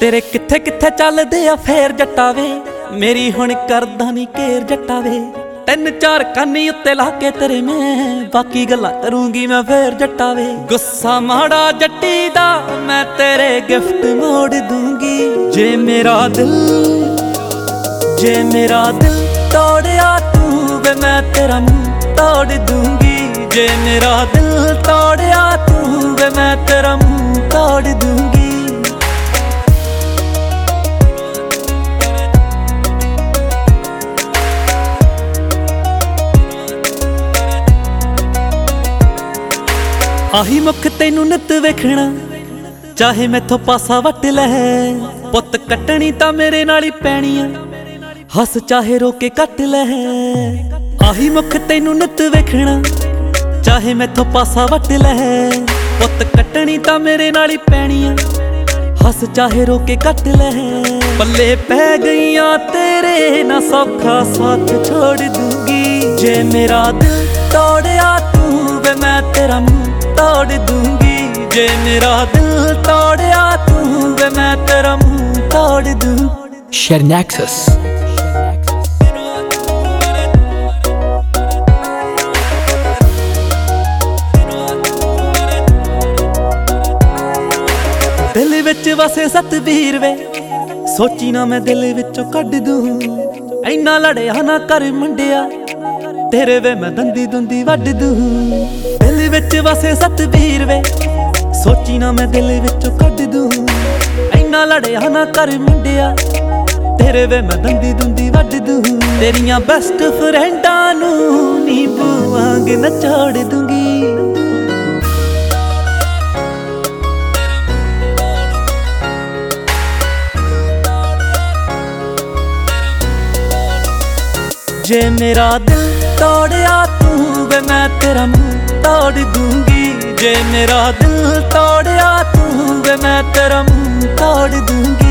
ਤੇਰੇ ਕਿੱਥੇ ਕਿੱਥੇ ਚੱਲਦੇ ਆ ਫੇਰ ਜੱਟਾ ਵੇ ਮੇਰੀ ਹੁਣ ਕਰਦਾ ਨਹੀਂ ਕੇਰ ਜੱਟਾ ਵੇ ਤਿੰਨ ਚਾਰ ਕੰਨੀ ਉੱਤੇ ਲਾ ਕੇ ਤੇਰੇ ਮੈਂ। ਬਾਕੀ ਗੱਲਾਂ ਕਰੂੰਗੀ ਮੈਂ ਫੇਰ ਜੱਟਾ ਵੇ ਗੁੱਸਾ ਮਾੜਾ ਜੱਟੀ ਦਾ, ਮੈਂ ਤੇਰੇ ਗਿਫਟ ਮੋੜ ਦੂੰਗੀ। ਜੇ ਮੇਰਾ ਦਿਲ, ਜੇ ਮੇਰਾ ਦਿਲ ਤੋੜਿਆ ਤੂੰ ਵੇ, ਮੈਂ ਤੇਰਾ ਮੂੰਹ ਤੋੜ ਦੂੰਗੀ। ਜੇ ਮੇਰਾ ਦਿਲ ਤੋੜਿਆ ਤੂੰ ਵੇ, ਮੈਂ ਤੇਰਾ ਮੂੰਹ ਤੋੜ ਆਹੀ ਮੁਖ ਤੈਨੂੰ ਨਿਤ ਵੇਖਣਾ। ਚਾਹੇ ਮੈਥੋਂ ਪਾਸਾ ਵੱਟ ਲੈ, ਪੁੱਤ ਕੱਟਣੀ ਤਾਂ ਮੇਰੇ ਨਾਲ ਹੀ ਪੈਣੀ ਆ। ਹੱਸ ਚਾਹੇ ਰੋ ਕੇ ਕੱਟ ਲੈ, ਆਹੀ ਮੁਖ ਤੈਨੂੰ ਨਿਤ ਵੇਖਣਾ। ਚਾਹੇ ਮੈਥੋਂ ਪਾਸਾ ਵੱਟ ਲੈ, ਪੁੱਤ ਕੱਟਣੀ ਤਾਂ ਮੇਰੇ ਨਾਲ ਹੀ ਪੈਣੀ ਆ। ਹੱਸ ਚਾਹੇ ਰੋ ਕੇ ਕੱਟ ਲੈ, ਪੱਲੇ ਪੈ ਗਈਆਂ ਤੇਰੇ ਨਾ ਸੌਖਾ ਸਾਥ ਛੋੜ ਦੂੰਗੀ। ਜੇ ਮੇਰਾ ਦਿਲ ਤੋੜਿਆ ਤੂੰ ਵੇ ਮੈਂ ਤੇਰਾ ਤੋੜ ਦੂੰਗੀ। ਜੇ ਮੇਰਾ ਦਿਲ ਤੋੜਿਆ ਤੂੰ ਵੇ ਮੈਂ ਤੇਰਾ ਮੂੰਹ ਤੋੜ ਦੂੰ। Nexus. ਦਿਲ ਵਿੱਚ ਵਸੇ ਸਤਬੀਰ ਵੇ ਸੋਚੀ ਨਾ ਮੈਂ ਦਿਲ ਵਿੱਚੋਂ ਕੱਢ ਦੂੰ। ਐਨਾ ਲੜਿਆ ਨਾ ਕਰ ਮੁੰਡਿਆ ਤੇਰੇ ਵੇ ਮੈਂ ਦੰਦੀ ਦੁੰਦੀ ਵੱਢ ਦੂ। ਦਿਲ ਵਿੱਚ ਵਸੇ ਸਤਬੀਰ ਵੇ, ਸੋਚੀ ਨਾ ਮੈਂ ਦਿਲ ਵਿੱਚੋਂ ਕੱਢ ਦੂੰ। ਐਨਾ ਲੜਿਆ ਨਾ ਕਰ ਮੁੰਡਿਆ, ਤੇਰੇ ਵੇ ਮੈਂ ਦੰਦੀ ਦੁੰਦੀ ਵੱਢ ਦੂੰ। ਤੇਰੀਆਂ ਬੈਸਟ ਫਰੈਂਡਾਂ ਨੂੰ ਨੀਂਬੂ ਵਾਂਗ ਨਚੋੜ ਦੂੰਗੀ। ਜੇ ਮੇਰਾ ਦਿਲ ਤੋੜਿਆ ਤੂੰ ਵੇ ਮੈਂ ਤੇਰਾ ਮੂੰਹ ਤੋੜ ਦੂੰਗੀ। ਜੇ ਮੇਰਾ ਦਿਲ ਤੋੜਿਆ ਤੂੰ ਵੇ ਮੈਂ ਤੇਰਾ ਮੂੰਹ ਤੋੜ ਦੂੰਗੀ।